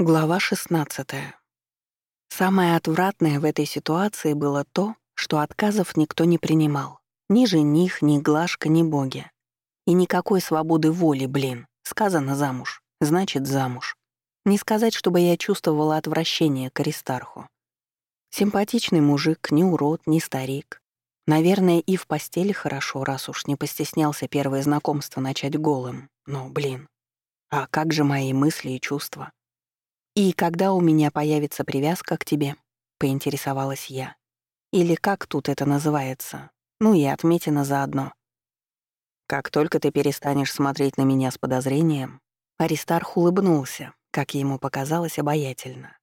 Глава 16. Самое отвратное в этой ситуации было то, что отказов никто не принимал. Ни жених, ни Глашка, ни боги. И никакой свободы воли, блин. Сказано замуж, значит замуж. Не сказать, чтобы я чувствовала отвращение к Аристарху. Симпатичный мужик, ни урод, ни старик. Наверное, и в постели хорошо, раз уж не постеснялся первое знакомство начать голым. Но, блин, а как же мои мысли и чувства? «И когда у меня появится привязка к тебе?» — поинтересовалась я. «Или как тут это называется? Ну и отметина заодно». «Как только ты перестанешь смотреть на меня с подозрением...» Аристарх улыбнулся, как ему показалось, обаятельно.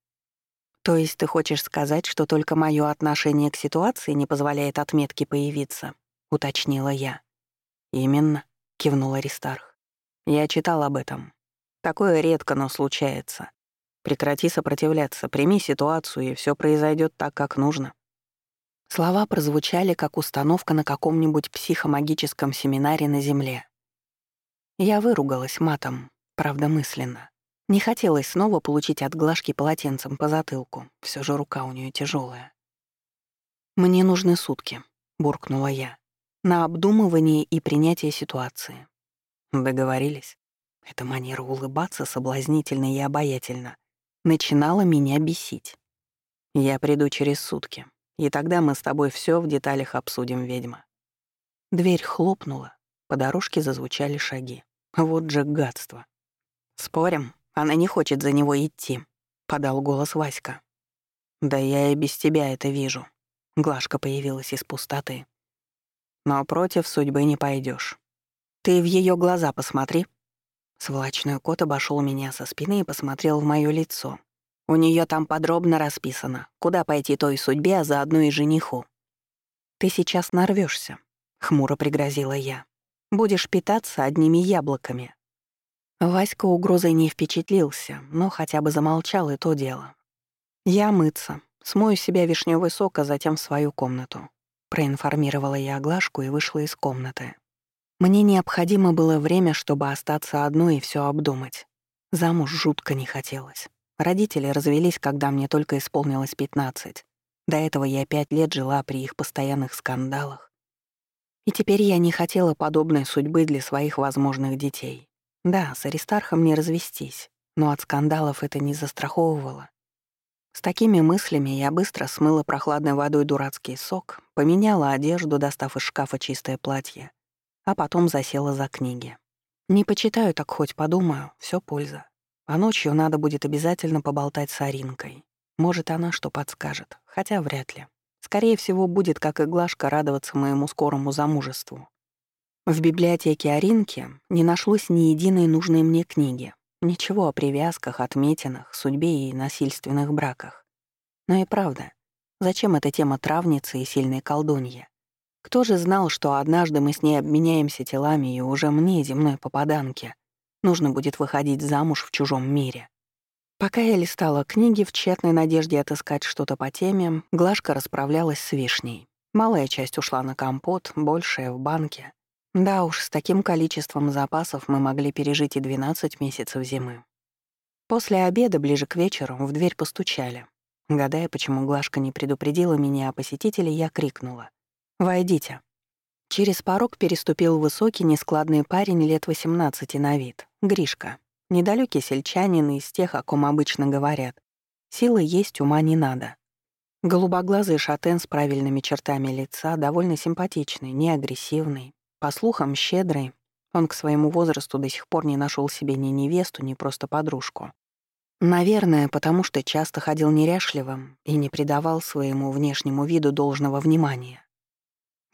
«То есть ты хочешь сказать, что только мое отношение к ситуации не позволяет отметке появиться?» — уточнила я. «Именно», — кивнул Аристарх. «Я читал об этом. Такое редко, но случается. Прекрати сопротивляться, прими ситуацию, и все произойдет так, как нужно. Слова прозвучали, как установка на каком-нибудь психомагическом семинаре на Земле. Я выругалась матом, правда мысленно. Не хотелось снова получить от Глашки полотенцем по затылку, все же рука у нее тяжелая. «Мне нужны сутки», — буркнула я, — «на обдумывание и принятие ситуации». Договорились. Эта манера улыбаться соблазнительно и обаятельно начинала меня бесить. Я приду через сутки, и тогда мы с тобой все в деталях обсудим, ведьма. Дверь хлопнула, по дорожке зазвучали шаги. Вот же гадство. «Спорим, она не хочет за него идти», — подал голос Васька. «Да я и без тебя это вижу». Глашка появилась из пустоты. «Но против судьбы не пойдешь. Ты в ее глаза посмотри», Сволочной кот обошел меня со спины и посмотрел в мое лицо. У нее там подробно расписано, куда пойти той судьбе, а заодно и жениху. «Ты сейчас нарвешься, хмуро пригрозила я. «Будешь питаться одними яблоками». Васька угрозой не впечатлился, но хотя бы замолчал и то дело. «Я мыться, смою себя вишневый сок, а затем в свою комнату», проинформировала я Глашку и вышла из комнаты. Мне необходимо было время, чтобы остаться одной и все обдумать. Замуж жутко не хотелось. Родители развелись, когда мне только исполнилось 15. До этого я пять лет жила при их постоянных скандалах. И теперь я не хотела подобной судьбы для своих возможных детей. Да, с Аристархом не развестись, но от скандалов это не застраховывало. С такими мыслями я быстро смыла прохладной водой дурацкий сок, поменяла одежду, достав из шкафа чистое платье, а потом засела за книги. Не почитаю, так хоть подумаю, все польза. А ночью надо будет обязательно поболтать с Аринкой. Может, она что подскажет, хотя вряд ли. Скорее всего, будет, как и Глашка, радоваться моему скорому замужеству. В библиотеке Аринки не нашлось ни единой нужной мне книги. Ничего о привязках, отметинах, судьбе и насильственных браках. Но и правда, зачем эта тема травницы и сильной колдуньи? Кто же знал, что однажды мы с ней обменяемся телами, и уже мне, земной попаданке, нужно будет выходить замуж в чужом мире? Пока я листала книги в тщетной надежде отыскать что-то по теме, Глашка расправлялась с вишней. Малая часть ушла на компот, большая — в банке. Да уж, с таким количеством запасов мы могли пережить и 12 месяцев зимы. После обеда, ближе к вечеру, в дверь постучали. Гадая, почему Глашка не предупредила меня о посетителе, я крикнула. «Войдите». Через порог переступил высокий, нескладный парень лет 18 на вид, Гришка. Недалёкий сельчанин из тех, о ком обычно говорят. Силы есть, ума не надо. Голубоглазый шатен с правильными чертами лица, довольно симпатичный, не агрессивный, по слухам щедрый. Он к своему возрасту до сих пор не нашел себе ни невесту, ни просто подружку. Наверное, потому что часто ходил неряшливым и не придавал своему внешнему виду должного внимания.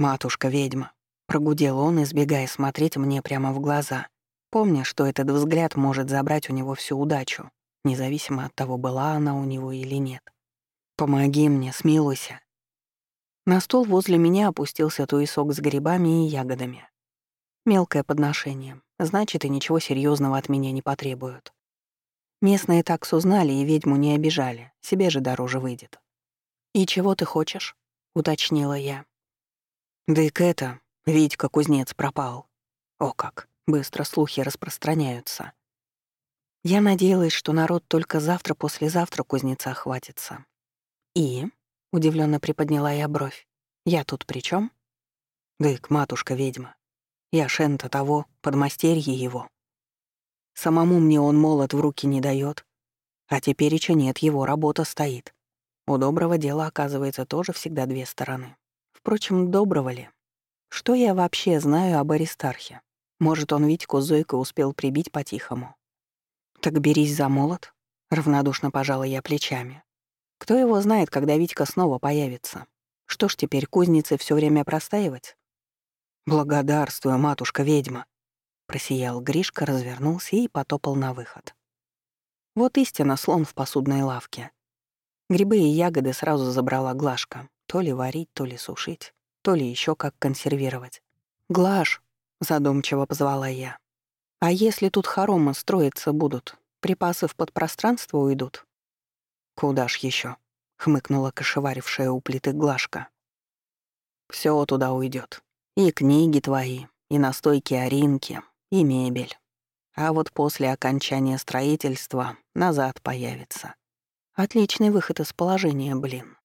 «Матушка-ведьма», — прогудел он, избегая смотреть мне прямо в глаза, помня, что этот взгляд может забрать у него всю удачу, независимо от того, была она у него или нет. «Помоги мне, смилуйся». На стол возле меня опустился туесок с грибами и ягодами. Мелкое подношение, значит, и ничего серьезного от меня не потребуют. Местные такс узнали и ведьму не обижали, себе же дороже выйдет. «И чего ты хочешь?» — уточнила я. Да и к это, Витька кузнец пропал. О как, быстро слухи распространяются. Я надеялась, что народ только завтра-послезавтра кузнеца хватится. И, удивленно приподняла я бровь, я тут при чем? Дык, матушка-ведьма. Я Шента того, подмастерье его. Самому мне он молот в руки не дает, а теперь еще нет, его работа стоит. У доброго дела, оказывается, тоже всегда две стороны. Впрочем, доброго ли? Что я вообще знаю об Аристархе? Может, он Витьку с Зойкой успел прибить по-тихому? «Так берись за молот», — равнодушно пожала я плечами. «Кто его знает, когда Витька снова появится? Что ж теперь, кузнице все время простаивать?» «Благодарствую, матушка-ведьма», — просиял Гришка, развернулся и потопал на выход. Вот истина слон в посудной лавке. Грибы и ягоды сразу забрала Глашка. То ли варить, то ли сушить, то ли еще как консервировать. «Глаш», — задумчиво позвала я, а если тут хоромы строиться будут, припасы в подпространство уйдут? Куда ж еще? хмыкнула кошеварившая у плиты Глашка. Все туда уйдет. И книги твои, и настойки Аринки, и мебель. А вот после окончания строительства назад появится. Отличный выход из положения, блин.